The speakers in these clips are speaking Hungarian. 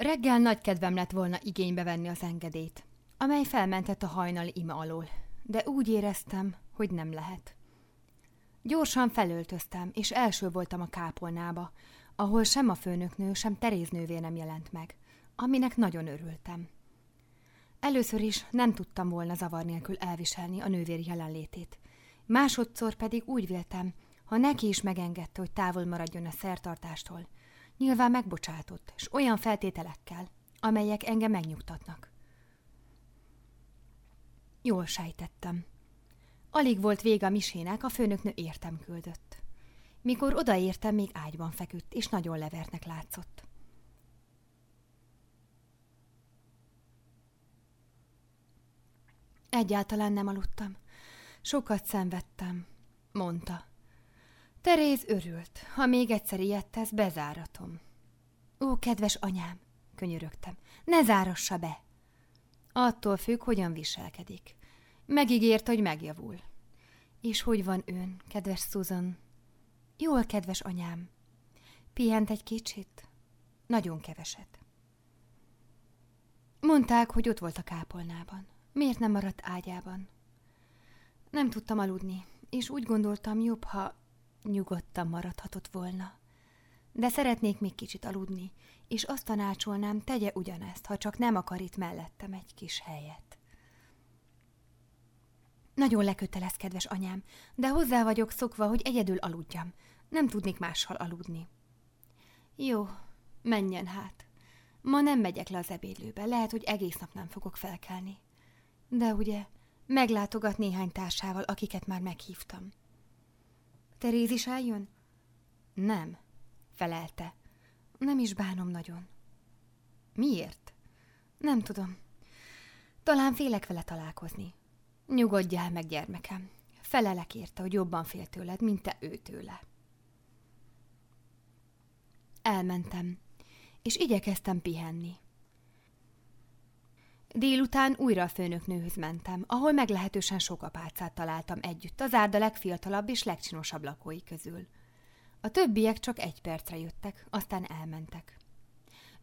Reggel nagy kedvem lett volna igénybe venni az engedélyt, amely felmentett a hajnali ima alól, de úgy éreztem, hogy nem lehet. Gyorsan felöltöztem, és első voltam a kápolnába, ahol sem a főnöknő, sem Teréz nővér nem jelent meg, aminek nagyon örültem. Először is nem tudtam volna zavar nélkül elviselni a nővér jelenlétét. Másodszor pedig úgy véltem, ha neki is megengedte, hogy távol maradjon a szertartástól, nyilván megbocsátott, és olyan feltételekkel, amelyek engem megnyugtatnak. Jól sejtettem. Alig volt vége a misének, a főnöknő értem küldött. Mikor odaértem, még ágyban feküdt, és nagyon levertnek látszott. Egyáltalán nem aludtam. Sokat szenvedtem, mondta. Teréz örült. Ha még egyszer ilyet tesz, bezáratom. Ó, kedves anyám, könyörögtem, ne zárassa be. Attól függ, hogyan viselkedik. Megígért, hogy megjavul. És hogy van ön, kedves Susan? Jól, kedves anyám. Pihent egy kicsit? Nagyon keveset. Mondták, hogy ott volt a kápolnában. Miért nem maradt ágyában? Nem tudtam aludni, és úgy gondoltam, jobb, ha nyugodtan maradhatott volna. De szeretnék még kicsit aludni, és azt tanácsolnám, tegye ugyanezt, ha csak nem akar itt mellettem egy kis helyet. Nagyon lekötelez, kedves anyám, de hozzá vagyok szokva, hogy egyedül aludjam. Nem tudnék mással aludni. Jó, menjen hát. Ma nem megyek le az ebédlőbe, lehet, hogy egész nap nem fogok felkelni. De ugye, meglátogat néhány társával, akiket már meghívtam. Teréz is eljön? Nem, felelte. Nem is bánom nagyon. Miért? Nem tudom. Talán félek vele találkozni. Nyugodjál meg, gyermekem. Felelek érte, hogy jobban fél tőled, mint te ő tőle. Elmentem, és igyekeztem pihenni. Délután újra a főnöknőhöz mentem, ahol meglehetősen sok apácát találtam együtt, az árda legfiatalabb és legcsinosabb lakói közül. A többiek csak egy percre jöttek, aztán elmentek.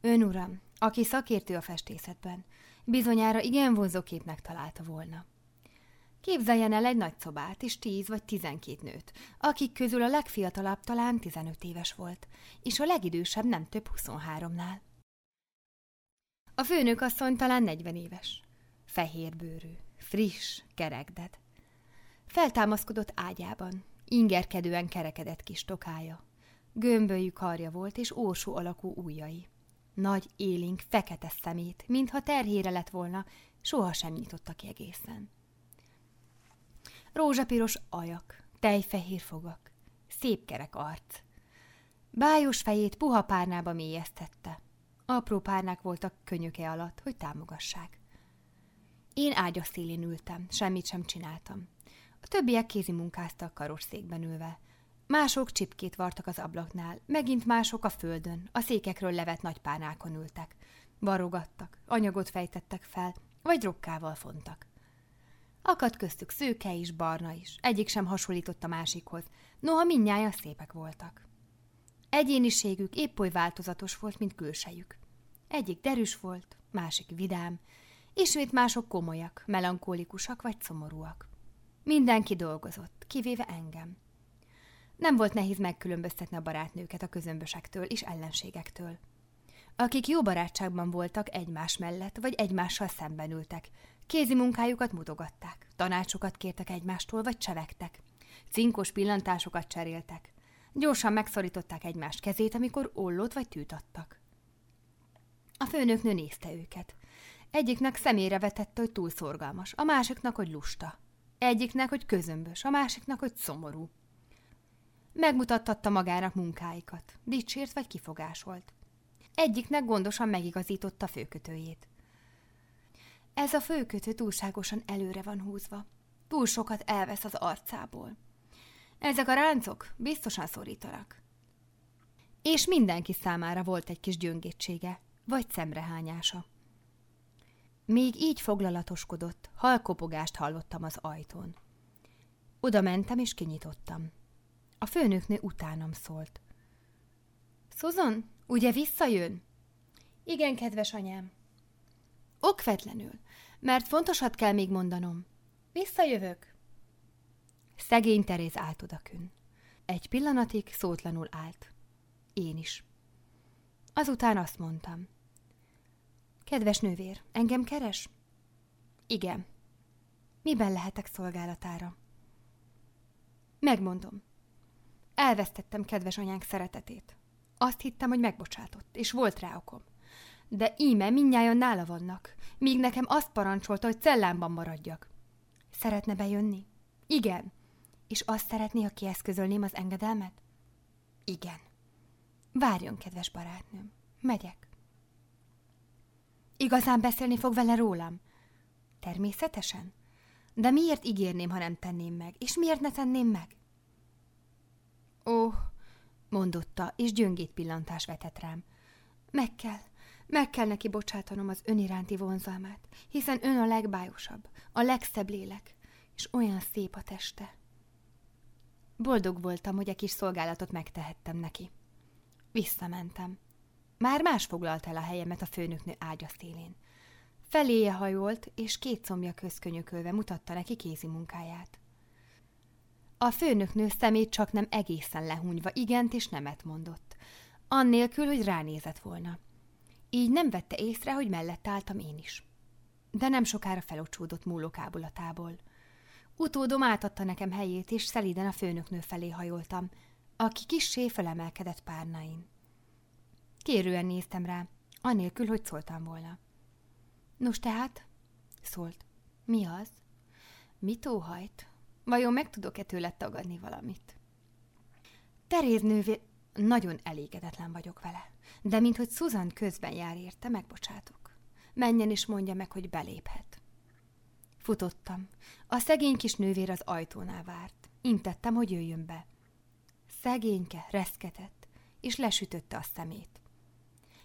Ön uram, aki szakértő a festészetben, bizonyára igen vonzó képnek találta volna. Képzeljen el egy nagy szobát és tíz vagy tizenkét nőt, akik közül a legfiatalabb talán tizenöt éves volt, és a legidősebb nem több huszonháromnál. A főnök asszony talán negyven éves. Fehér bőrű, friss, kerekded. Feltámaszkodott ágyában, ingerkedően kerekedett kis tokája. Gömbölyű karja volt, és ósó alakú ujjai. Nagy, élénk, fekete szemét, mintha terhére lett volna, sohasem nyitotta ki egészen. Rózsapiros ajak, tejfehér fogak, szép kerek arc. Bájos fejét puha párnába mélyeztette. Apró párnák voltak könyöke alatt, hogy támogassák. Én ágyas szélén ültem, semmit sem csináltam. A többiek kézi munkáztak karosszékben ülve. Mások csipkét vartak az ablaknál, megint mások a földön, a székekről levett nagy párnákon ültek. Barogattak, anyagot fejtettek fel, vagy rokkával fontak. Akadt köztük szőke is, barna is, egyik sem hasonlított a másikhoz, noha mindnyájan szépek voltak. Egyéniségük épp oly változatos volt, mint külsejük. Egyik derűs volt, másik vidám, ismét mások komolyak, melankólikusak vagy szomorúak. Mindenki dolgozott, kivéve engem. Nem volt nehéz megkülönböztetni a barátnőket a közömbösektől és ellenségektől. Akik jó barátságban voltak egymás mellett, vagy egymással szemben ültek, kézi munkájukat mutogatták, tanácsokat kértek egymástól, vagy csevegtek. Cinkos pillantásokat cseréltek. Gyorsan megszorították egymás kezét, amikor ollót vagy tűt adtak. A főnöknő nézte őket. Egyiknek szemére vetette, hogy túl szorgalmas, a másiknak, hogy lusta. Egyiknek, hogy közömbös, a másiknak, hogy szomorú. Megmutattatta magának munkáikat, dicsért vagy kifogásolt. Egyiknek gondosan megigazította főkötőjét. Ez a főkötő túlságosan előre van húzva. Túl sokat elvesz az arcából. Ezek a ráncok biztosan szorítanak. És mindenki számára volt egy kis gyöngétsége, vagy szemrehányása. Még így foglalatoskodott, halkopogást hallottam az ajtón. Oda mentem és kinyitottam. A főnöknő utánam szólt. Susan, ugye visszajön? Igen, kedves anyám. Okvetlenül, mert fontosat kell még mondanom. Visszajövök. Szegény Teréz állt odakün. Egy pillanatig szótlanul állt. Én is. Azután azt mondtam. Kedves nővér, engem keres? Igen. Miben lehetek szolgálatára? Megmondom. Elvesztettem kedves anyánk szeretetét. Azt hittem, hogy megbocsátott, és volt rá okom. De íme mindnyájan nála vannak, míg nekem azt parancsolta, hogy cellámban maradjak. Szeretne bejönni? Igen. És azt szeretné, ha kieszközölném az engedelmet? Igen. Várjon, kedves barátnőm. Megyek. Igazán beszélni fog vele rólam? Természetesen. De miért ígérném, ha nem tenném meg? És miért ne tenném meg? Ó, mondotta, és gyöngét pillantás vetett rám. Meg kell, meg kell neki bocsátanom az ön iránti vonzalmát, hiszen ön a legbájosabb, a legszebb lélek, és olyan szép a teste. Boldog voltam, hogy egy kis szolgálatot megtehettem neki. Visszamentem. Már más foglalt el a helyemet a főnöknő ágya szélén. Feléje hajolt, és két combja közkönyökölve mutatta neki kézi munkáját. A főnöknő szemét csak nem egészen lehúnyva igent és nemet mondott, annélkül, hogy ránézett volna. Így nem vette észre, hogy mellett álltam én is. De nem sokára felocsúdott múlókábulatából. Utódom átadta nekem helyét, és szeliden a főnöknő felé hajoltam, aki kissé felemelkedett párnáin. Kérően néztem rá, anélkül, hogy szóltam volna. Nos tehát? Szólt. Mi az? Mit óhajt? Vajon meg tudok-e tőle tagadni valamit? Teréz nővé... Nagyon elégedetlen vagyok vele, de minthogy Susan közben jár érte, megbocsátok. Menjen és mondja meg, hogy beléphet. Futottam. A szegény kis nővér az ajtónál várt. Intettem, hogy jöjjön be. Szegényke reszketett, és lesütötte a szemét.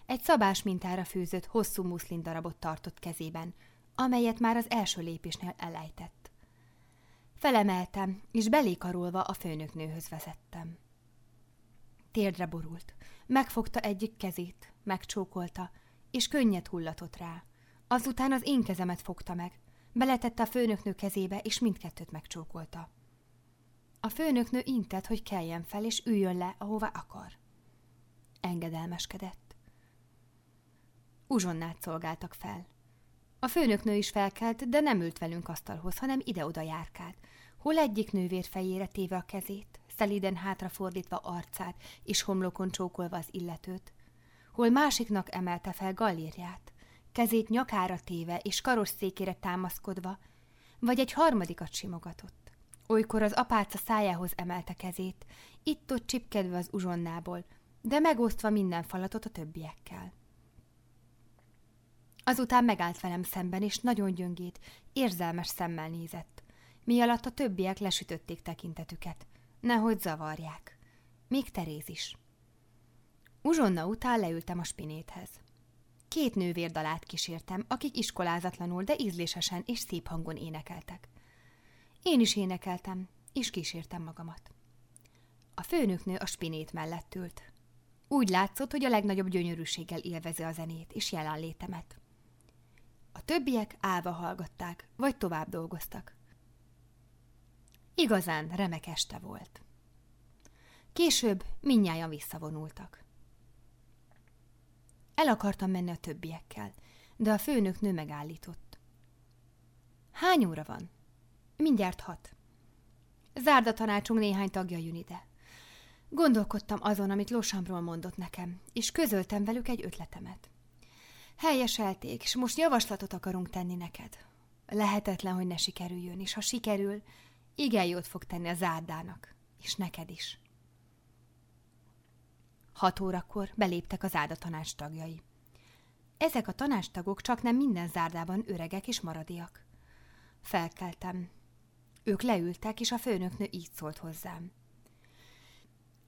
Egy szabás mintára fűzött, hosszú muszlin darabot tartott kezében, amelyet már az első lépésnél elejtett. Felemeltem, és belékarolva a főnöknőhöz vezettem. Térdre borult, megfogta egyik kezét, megcsókolta, és könnyet hullatott rá. Azután az én kezemet fogta meg, beletette a főnöknő kezébe, és mindkettőt megcsókolta. A főnöknő intett, hogy keljen fel, és üljön le, ahová akar. Engedelmeskedett. Uzsonnát szolgáltak fel. A főnöknő is felkelt, de nem ült velünk asztalhoz, hanem ide-oda járkált. Hol egyik nővér fejére téve a kezét, szeliden hátrafordítva arcát és homlokon csókolva az illetőt, hol másiknak emelte fel gallérját, kezét nyakára téve és karosszékére támaszkodva, vagy egy harmadikat simogatott. Olykor az apáca szájához emelte kezét, itt-ott csipkedve az uzsonnából, de megosztva minden falatot a többiekkel. Azután megállt velem szemben, és nagyon gyöngét, érzelmes szemmel nézett, mi alatt a többiek lesütötték tekintetüket. Nehogy zavarják. Még Teréz is. Uzsonna után leültem a spinéthez. Két nővérdalát kísértem, akik iskolázatlanul, de ízlésesen és szép hangon énekeltek. Én is énekeltem, és kísértem magamat. A főnöknő a spinét mellett ült. Úgy látszott, hogy a legnagyobb gyönyörűséggel élvezi a zenét és jelenlétemet. A többiek állva hallgatták, vagy tovább dolgoztak. Igazán remek este volt. Később minnyáján visszavonultak. El akartam menni a többiekkel, de a főnök nő megállított. Hány óra van? Mindjárt hat. Zárd a tanácsunk néhány tagja jön ide. Gondolkodtam azon, amit Losamról mondott nekem, és közöltem velük egy ötletemet. Helyeselték, és most javaslatot akarunk tenni neked. Lehetetlen, hogy ne sikerüljön, és ha sikerül, igen jót fog tenni a zárdának, és neked is. Hat órakor beléptek az álda tanács tagjai. Ezek a tanástagok csak nem minden zárdában öregek és maradiak. Felkeltem. Ők leültek, és a főnöknő így szólt hozzám.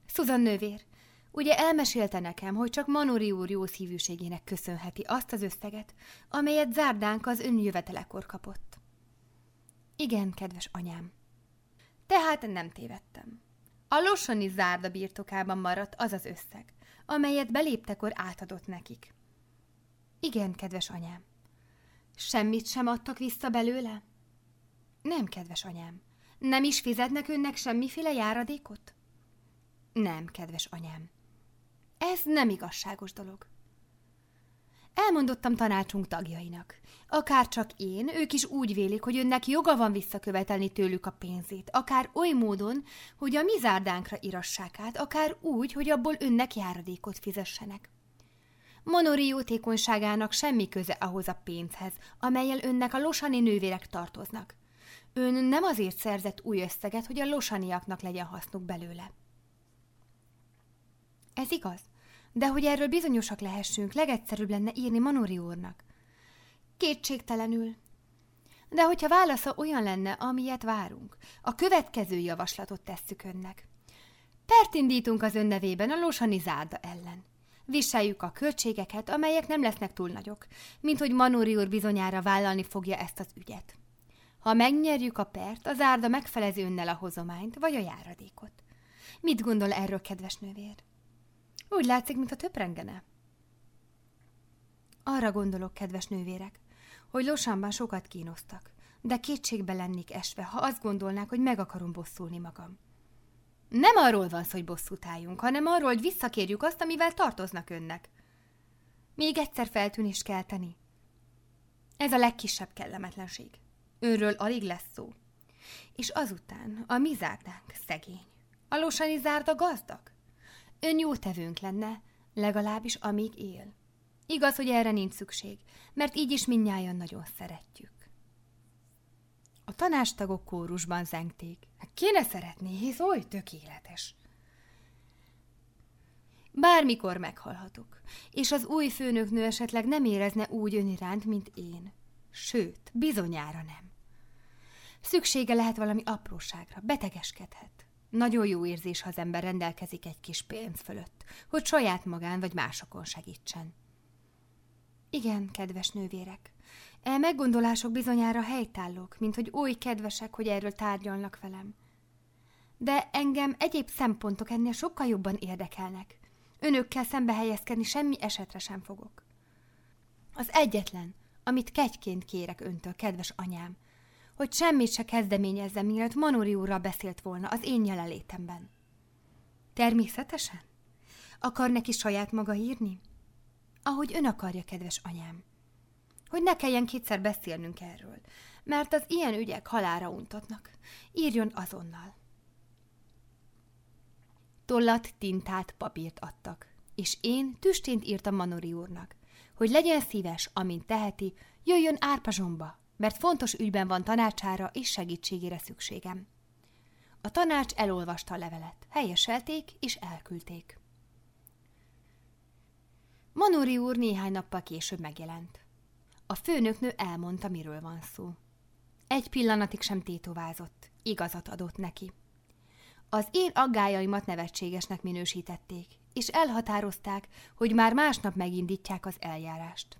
Szuzan nővér, ugye elmesélte nekem, hogy csak Manori úr jó szívűségének köszönheti azt az összeget, amelyet zárdánk az önjövetelekor kapott. Igen, kedves anyám, tehát nem tévedtem. A Lossoni zárda birtokában maradt az az összeg, amelyet beléptekor átadott nekik. Igen, kedves anyám. Semmit sem adtak vissza belőle? Nem, kedves anyám. Nem is fizetnek önnek semmiféle járadékot? Nem, kedves anyám. Ez nem igazságos dolog. Elmondottam tanácsunk tagjainak. Akár csak én, ők is úgy vélik, hogy önnek joga van visszakövetelni tőlük a pénzét, akár oly módon, hogy a mi zárdánkra irassák át, akár úgy, hogy abból önnek járadékot fizessenek. Monori jótékonyságának semmi köze ahhoz a pénzhez, amelyel önnek a losani nővérek tartoznak. Ön nem azért szerzett új összeget, hogy a losaniaknak legyen hasznuk belőle. Ez igaz, de hogy erről bizonyosak lehessünk, legegyszerűbb lenne írni Manori úrnak. Kétségtelenül. De hogyha válasza olyan lenne, amilyet várunk, a következő javaslatot tesszük önnek. Pert indítunk az ön nevében a losani zárda ellen. Viseljük a költségeket, amelyek nem lesznek túl nagyok, mint hogy Manori úr bizonyára vállalni fogja ezt az ügyet. Ha megnyerjük a pert, az árda megfelezi önnel a hozományt, vagy a járadékot. Mit gondol erről, kedves nővér? Úgy látszik, mint a töprengene. Arra gondolok, kedves nővérek, hogy Losanban sokat kínoztak, de kétségbe lennék esve, ha azt gondolnák, hogy meg akarom bosszulni magam. Nem arról van szó, hogy bosszút álljunk, hanem arról, hogy visszakérjük azt, amivel tartoznak önnek. Még egyszer feltűnést kelteni. Ez a legkisebb kellemetlenség. Őről alig lesz szó. És azután a mi zárdánk szegény. A losani zárda gazdag. Ön jó tevőnk lenne, legalábbis amíg él. Igaz, hogy erre nincs szükség, mert így is minnyáján nagyon szeretjük. A tanástagok kórusban zengték. Hát kéne szeretni, hisz oly tökéletes. Bármikor meghalhatok, és az új főnöknő esetleg nem érezne úgy ön iránt, mint én. Sőt, bizonyára nem. Szüksége lehet valami apróságra, betegeskedhet. Nagyon jó érzés, ha az ember rendelkezik egy kis pénz fölött, hogy saját magán vagy másokon segítsen. Igen, kedves nővérek, e meggondolások bizonyára helytállók, mint hogy oly kedvesek, hogy erről tárgyalnak velem. De engem egyéb szempontok ennél sokkal jobban érdekelnek. Önökkel szembe helyezkedni semmi esetre sem fogok. Az egyetlen, amit kegyként kérek öntől, kedves anyám, hogy semmit se kezdeményezzem, mielőtt Manori úrral beszélt volna az én jelenlétemben. Természetesen? Akar neki saját maga írni? Ahogy ön akarja, kedves anyám. Hogy ne kelljen kétszer beszélnünk erről, mert az ilyen ügyek halára untatnak. Írjon azonnal. Tollat, tintát, papírt adtak, és én tüstént írtam Manori úrnak, hogy legyen szíves, amint teheti, jöjjön Árpazsomba, mert fontos ügyben van tanácsára és segítségére szükségem. A tanács elolvasta a levelet, helyeselték és elküldték. Manori úr néhány nappal később megjelent. A főnöknő elmondta, miről van szó. Egy pillanatig sem tétovázott, igazat adott neki. Az én aggájaimat nevetségesnek minősítették, és elhatározták, hogy már másnap megindítják az eljárást.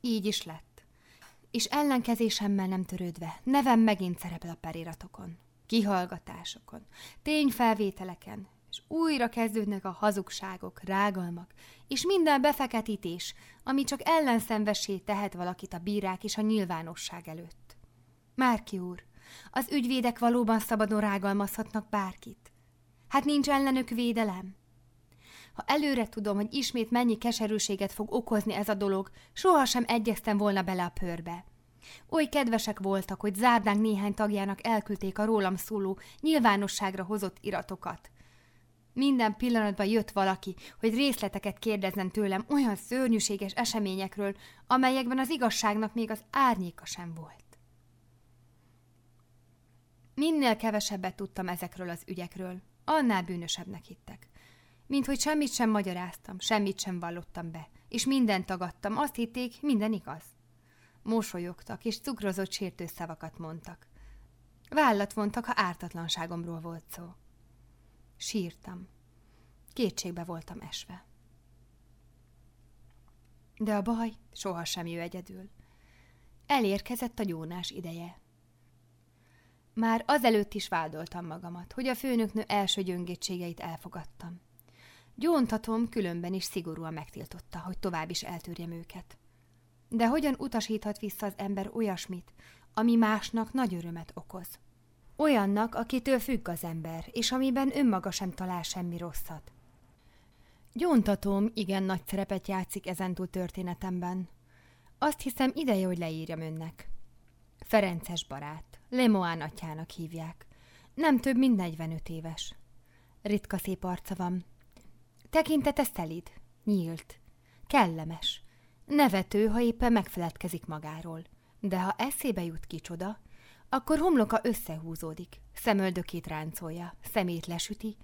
Így is lett. És ellenkezésemmel nem törődve, nevem megint szerepel a periratokon, kihallgatásokon, tényfelvételeken, és újra kezdődnek a hazugságok, rágalmak, és minden befeketítés, ami csak ellenszenvessé tehet valakit a bírák és a nyilvánosság előtt. Márki úr, az ügyvédek valóban szabadon rágalmazhatnak bárkit. Hát nincs ellenük védelem. Ha előre tudom, hogy ismét mennyi keserűséget fog okozni ez a dolog, sohasem egyeztem volna bele a pörbe. Oly kedvesek voltak, hogy zárdánk néhány tagjának elküldték a rólam szóló, nyilvánosságra hozott iratokat. Minden pillanatban jött valaki, hogy részleteket kérdezzen tőlem olyan szörnyűséges eseményekről, amelyekben az igazságnak még az árnyéka sem volt. Minél kevesebbet tudtam ezekről az ügyekről, annál bűnösebbnek hittek. Mint hogy semmit sem magyaráztam, semmit sem vallottam be, és mindent tagadtam, azt hitték, minden igaz. Mosolyogtak, és cukrozott sértő szavakat mondtak. Vállat vontak, ha ártatlanságomról volt szó. Sírtam. Kétségbe voltam esve. De a baj sohasem jö egyedül. Elérkezett a gyónás ideje. Már azelőtt is vádoltam magamat, hogy a főnöknő első gyöngétségeit elfogadtam. Gyóntatom különben is szigorúan megtiltotta, hogy tovább is eltűrjem őket. De hogyan utasíthat vissza az ember olyasmit, ami másnak nagy örömet okoz? Olyannak, akitől függ az ember, és amiben önmaga sem talál semmi rosszat. Gyóntatom igen nagy szerepet játszik ezentúl történetemben. Azt hiszem ideje, hogy leírjam önnek. Ferences barát, Lemoán atyának hívják. Nem több, mint 45 éves. Ritka szép arca van. Tekintete szelid, nyílt, kellemes. Nevető, ha éppen megfeledkezik magáról. De ha eszébe jut kicsoda, akkor homloka összehúzódik, szemöldökét ráncolja, szemét lesüti,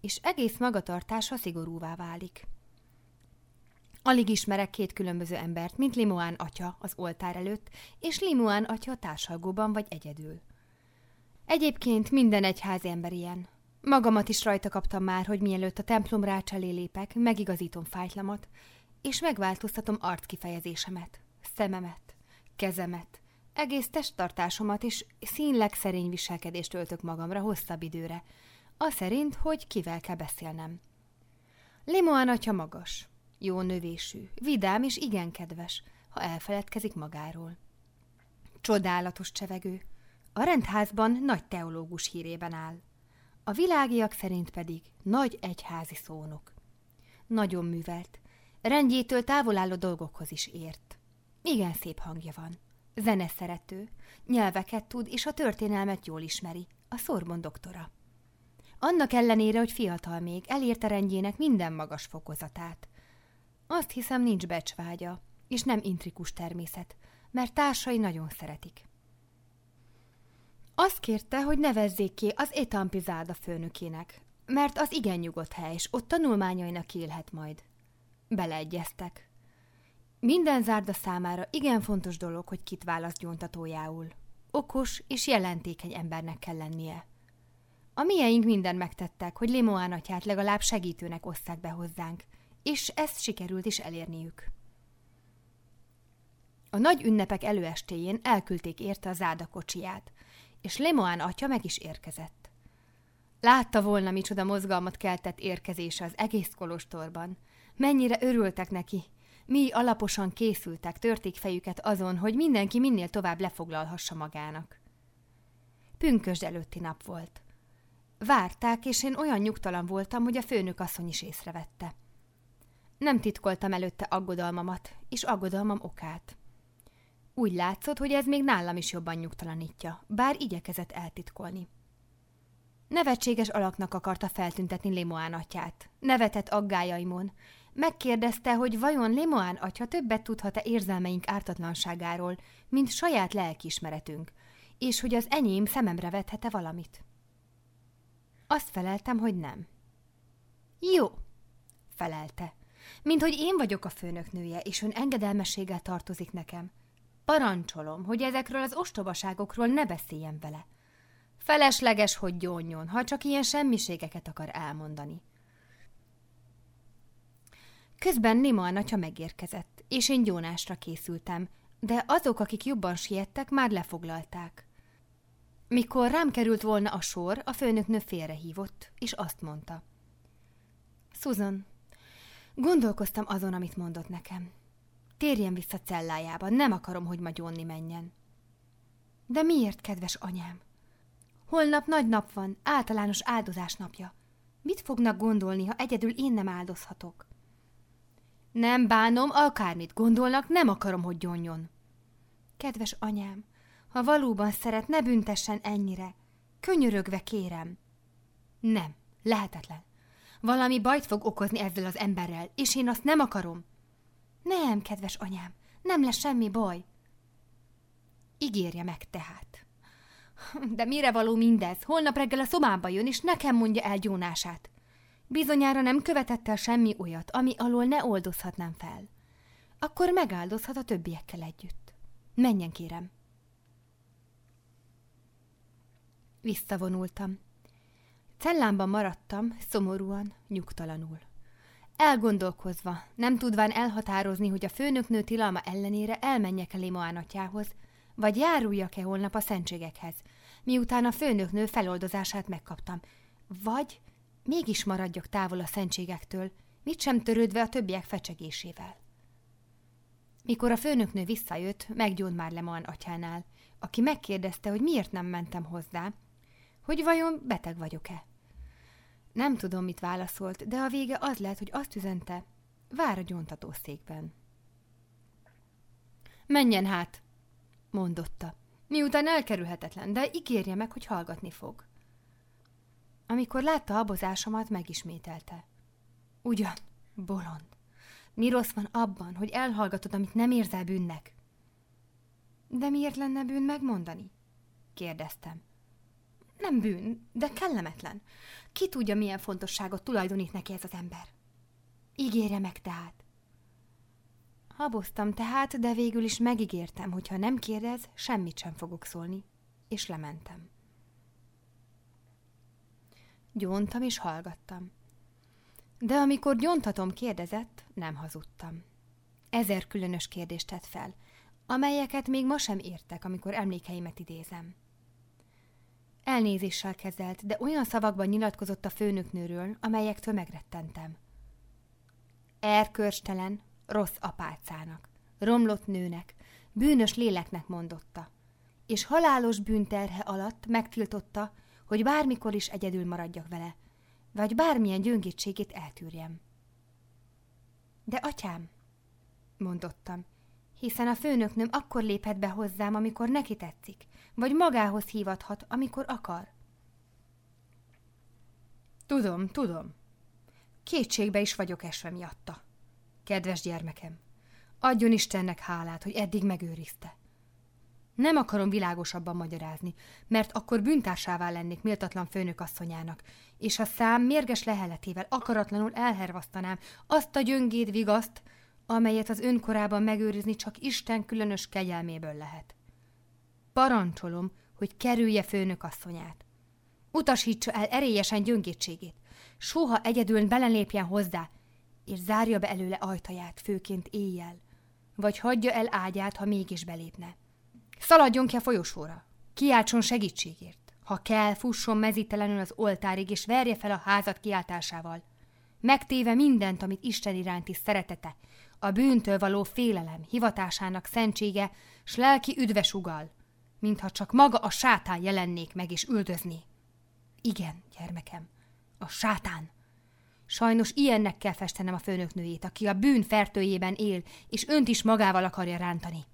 és egész magatartása szigorúvá válik. Alig ismerek két különböző embert, mint Limoán atya az oltár előtt, és Limoán atya társalgóban vagy egyedül. Egyébként minden egyházi ember ilyen. Magamat is rajta kaptam már, hogy mielőtt a templom rács elé lépek, megigazítom fájtlamat, és megváltoztatom arckifejezésemet, szememet, kezemet, egész testtartásomat és színleg szerény viselkedést öltök magamra hosszabb időre, a szerint, hogy kivel kell beszélnem. Limoán atya magas, jó növésű, vidám és igen kedves, ha elfeledkezik magáról. Csodálatos csevegő. A rendházban nagy teológus hírében áll. A világiak szerint pedig nagy egyházi szónok. Nagyon művelt, rendjétől távol álló dolgokhoz is ért. Igen szép hangja van. Zene szerető, nyelveket tud, és a történelmet jól ismeri. A Szorbon doktora. Annak ellenére, hogy fiatal még, elérte rendjének minden magas fokozatát. Azt hiszem, nincs becsvágya, és nem intrikus természet, mert társai nagyon szeretik. Azt kérte, hogy nevezzék ki az Etampizáda főnökének, mert az igen nyugodt hely, és ott tanulmányainak élhet majd. Beleegyeztek. Minden zárda számára igen fontos dolog, hogy kit választ gyóntatójául. Okos és jelentékeny embernek kell lennie. A mieink minden megtettek, hogy Limoán atyát legalább segítőnek osszák be hozzánk, és ezt sikerült is elérniük. A nagy ünnepek előestéjén elküldték érte a záda kocsiját, és Lemoán atya meg is érkezett. Látta volna, micsoda mozgalmat keltett érkezése az egész kolostorban. Mennyire örültek neki. Mi alaposan készültek, törték fejüket azon, hogy mindenki minél tovább lefoglalhassa magának. Pünkösd előtti nap volt. Várták, és én olyan nyugtalan voltam, hogy a főnök asszony is észrevette. Nem titkoltam előtte aggodalmamat, és aggodalmam okát. Úgy látszott, hogy ez még nálam is jobban nyugtalanítja, bár igyekezett eltitkolni. Nevetséges alaknak akarta feltüntetni Limoán atyát. Nevetett aggájaimon. Megkérdezte, hogy vajon Limoán atya többet tudhat-e érzelmeink ártatlanságáról, mint saját lelkiismeretünk, és hogy az enyém szememre vethet-e valamit. Azt feleltem, hogy nem. Jó, felelte. Mint hogy én vagyok a főnöknője, és ön engedelmességgel tartozik nekem. Parancsolom, hogy ezekről az ostobaságokról ne beszéljen vele. Felesleges, hogy gyónjon, ha csak ilyen semmiségeket akar elmondani. Közben Nima natya megérkezett, és én gyónásra készültem, de azok, akik jobban siettek, már lefoglalták. Mikor rám került volna a sor, a főnöknő félrehívott, és azt mondta. Susan, gondolkoztam azon, amit mondott nekem. Térjen vissza cellájába, nem akarom, hogy ma gyónni menjen. De miért, kedves anyám? Holnap nagy nap van, általános áldozás napja. Mit fognak gondolni, ha egyedül én nem áldozhatok? Nem bánom, akármit gondolnak, nem akarom, hogy gyónjon. Kedves anyám, ha valóban szeret, ne büntessen ennyire. Könyörögve kérem. Nem, lehetetlen. Valami bajt fog okozni ezzel az emberrel, és én azt nem akarom. Nem, kedves anyám, nem lesz semmi baj. Ígérje meg tehát. De mire való mindez? Holnap reggel a szobába jön, és nekem mondja el gyónását. Bizonyára nem követett el semmi olyat, ami alól ne oldozhatnám fel. Akkor megáldozhat a többiekkel együtt. Menjen, kérem. Visszavonultam. Cellámban maradtam, szomorúan, nyugtalanul. Elgondolkozva, nem tudván elhatározni, hogy a főnöknő tilalma ellenére elmenjek el Limoán atyához, vagy járuljak-e holnap a szentségekhez, miután a főnöknő feloldozását megkaptam, vagy mégis maradjak távol a szentségektől, mit sem törődve a többiek fecsegésével. Mikor a főnöknő visszajött, meggyónt már Leman atyánál, aki megkérdezte, hogy miért nem mentem hozzá, hogy vajon beteg vagyok-e. Nem tudom, mit válaszolt, de a vége az lett, hogy azt üzente, vár a gyóntatószékben. Menjen hát, mondotta, miután elkerülhetetlen, de ígérje meg, hogy hallgatni fog. Amikor látta habozásomat, megismételte. Ugyan, bolond. Mi rossz van abban, hogy elhallgatod, amit nem érzel bűnnek? De miért lenne bűn megmondani? kérdeztem. Nem bűn, de kellemetlen. Ki tudja, milyen fontosságot tulajdonít neki ez az ember. Ígérje meg tehát. Haboztam tehát, de végül is megígértem, hogy ha nem kérdez, semmit sem fogok szólni. És lementem. Gyóntam és hallgattam. De amikor gyontatom kérdezett, nem hazudtam. Ezer különös kérdést tett fel, amelyeket még ma sem értek, amikor emlékeimet idézem. Elnézéssel kezelt, de olyan szavakban nyilatkozott a főnöknőről, amelyektől megrettentem. Erkörstelen, rossz apácának, romlott nőnek, bűnös léleknek mondotta, és halálos bűnterhe alatt megtiltotta, hogy bármikor is egyedül maradjak vele, vagy bármilyen gyöngétségét eltűrjem. De atyám, mondottam, hiszen a főnöknőm akkor léphet be hozzám, amikor neki tetszik, vagy magához hívathat, amikor akar. Tudom, tudom. Kétségbe is vagyok esve miatta. Kedves gyermekem, adjon Istennek hálát, hogy eddig megőrizte. Nem akarom világosabban magyarázni, mert akkor bűntársává lennék méltatlan főnök asszonyának, és a szám mérges leheletével akaratlanul elhervasztanám azt a gyöngéd vigaszt, amelyet az önkorában megőrizni csak Isten különös kegyelméből lehet. Parancsolom, hogy kerülje főnök asszonyát. Utasítsa el erélyesen gyöngétségét, soha egyedül belelépjen hozzá, és zárja be előle ajtaját, főként éjjel, vagy hagyja el ágyát, ha mégis belépne. Szaladjon ki a folyosóra, kiáltson segítségért. Ha kell, fusson mezítelenül az oltárig, és verje fel a házat kiáltásával. Megtéve mindent, amit Isten iránti szeretete, a bűntől való félelem, hivatásának szentsége, s lelki üdvesugal, mintha csak maga a sátán jelennék meg és üldözni. Igen, gyermekem, a sátán. Sajnos ilyennek kell festenem a főnöknőjét, aki a bűn fertőjében él, és önt is magával akarja rántani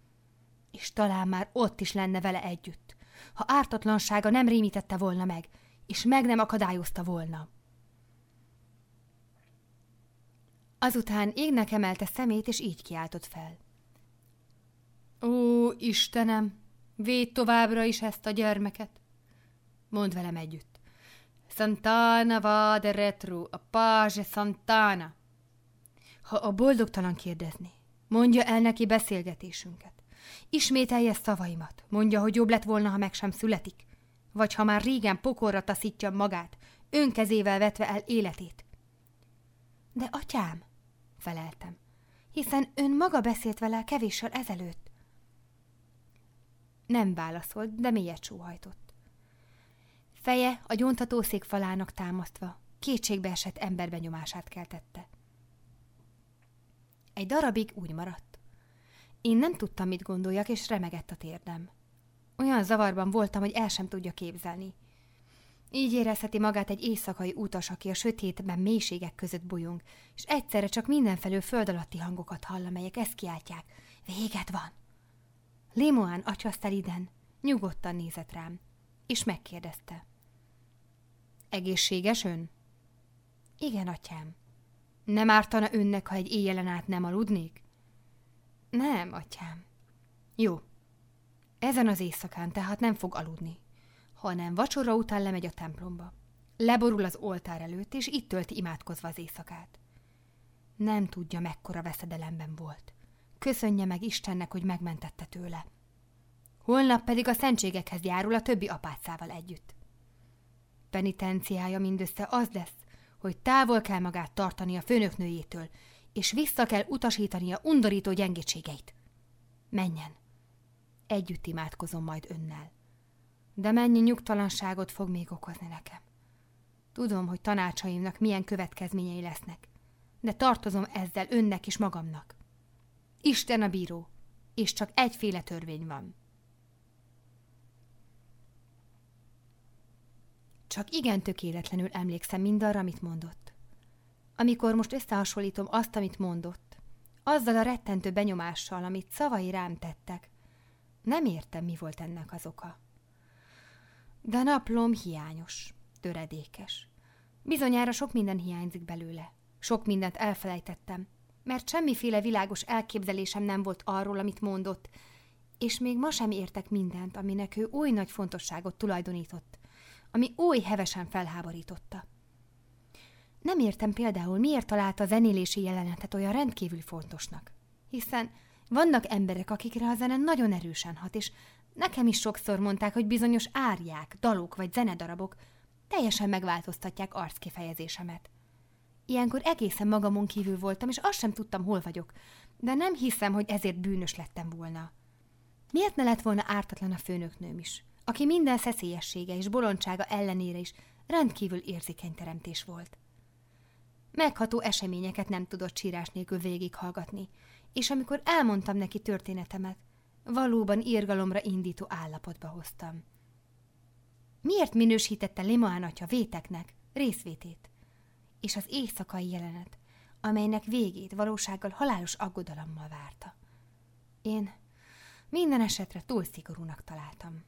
és talán már ott is lenne vele együtt, ha ártatlansága nem rémítette volna meg, és meg nem akadályozta volna. Azután égnek emelte szemét, és így kiáltott fel. Ó, Istenem, véd továbbra is ezt a gyermeket! Mond velem együtt. Santana vade retro, a page Santana. Ha a boldogtalan kérdezni, mondja el neki beszélgetésünket. Ismételje szavaimat. Mondja, hogy jobb lett volna, ha meg sem születik. Vagy ha már régen pokorra taszítja magát, önkezével vetve el életét. De atyám, feleltem, hiszen ön maga beszélt vele kevéssel ezelőtt. Nem válaszolt, de mélyet sóhajtott. Feje a gyóntatószék falának támasztva, kétségbe esett emberbenyomását keltette. Egy darabig úgy maradt. Én nem tudtam, mit gondoljak, és remegett a térdem. Olyan zavarban voltam, hogy el sem tudja képzelni. Így érezheti magát egy éjszakai utas, aki a sötétben mélységek között bujunk, és egyszerre csak mindenfelől föld alatti hangokat hall, amelyek ezt kiáltják. Véget van! Limoán atyaszteliden nyugodtan nézett rám, és megkérdezte. Egészséges ön? Igen, atyám. Nem ártana önnek, ha egy éjjelen át nem aludnék? Nem, atyám. Jó. Ezen az éjszakán tehát nem fog aludni, hanem vacsora után lemegy a templomba. Leborul az oltár előtt, és itt tölti imádkozva az éjszakát. Nem tudja, mekkora veszedelemben volt. Köszönje meg Istennek, hogy megmentette tőle. Holnap pedig a szentségekhez járul a többi apácával együtt. Penitenciája mindössze az lesz, hogy távol kell magát tartani a főnöknőjétől, és vissza kell utasítania undorító gyengétségeit. Menjen! Együtt imádkozom majd önnel. De mennyi nyugtalanságot fog még okozni nekem. Tudom, hogy tanácsaimnak milyen következményei lesznek, de tartozom ezzel önnek és magamnak. Isten a bíró, és csak egyféle törvény van. Csak igen tökéletlenül emlékszem mindarra, amit mondott. Amikor most összehasonlítom azt, amit mondott, azzal a rettentő benyomással, amit szavai rám tettek, nem értem, mi volt ennek az oka. De naplom hiányos, töredékes. Bizonyára sok minden hiányzik belőle. Sok mindent elfelejtettem, mert semmiféle világos elképzelésem nem volt arról, amit mondott, és még ma sem értek mindent, aminek ő oly nagy fontosságot tulajdonított, ami oly hevesen felháborította. Nem értem például, miért találta a zenélési jelenetet olyan rendkívül fontosnak, hiszen vannak emberek, akikre a zene nagyon erősen hat, és nekem is sokszor mondták, hogy bizonyos árják, dalok vagy zenedarabok teljesen megváltoztatják arckifejezésemet. Ilyenkor egészen magamon kívül voltam, és azt sem tudtam, hol vagyok, de nem hiszem, hogy ezért bűnös lettem volna. Miért ne lett volna ártatlan a főnöknőm is, aki minden szeszélyessége és bolondsága ellenére is rendkívül érzékeny teremtés volt. Megható eseményeket nem tudott sírás nélkül végighallgatni, és amikor elmondtam neki történetemet, valóban írgalomra indító állapotba hoztam. Miért minősítette Limoán atya véteknek részvétét? És az éjszakai jelenet, amelynek végét valósággal halálos aggodalommal várta. Én minden esetre túl szigorúnak találtam.